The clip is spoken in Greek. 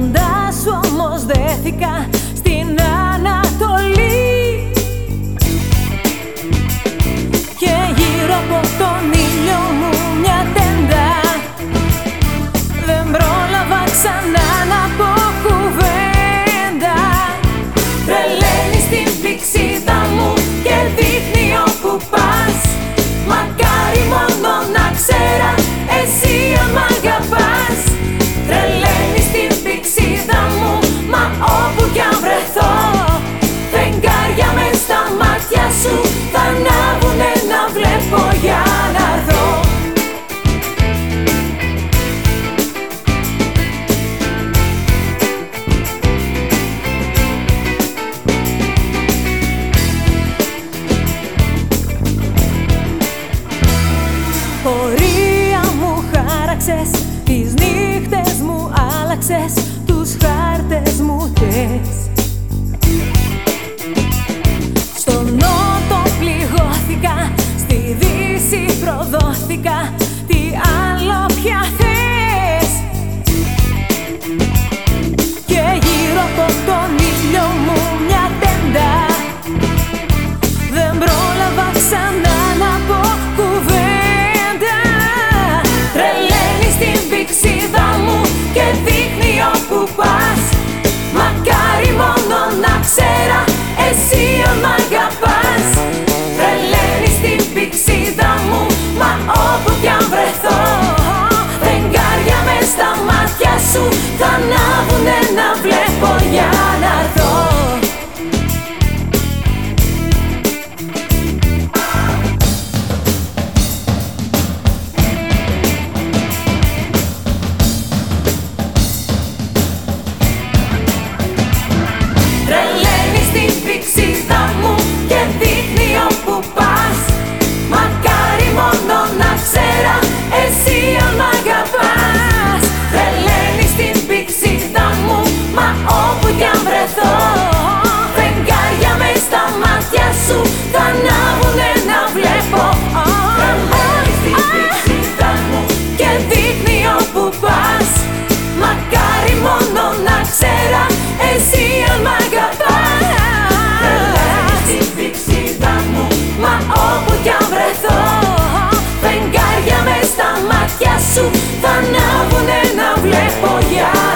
Στη δύση Access. Θα ανάβουνε να βλέπω για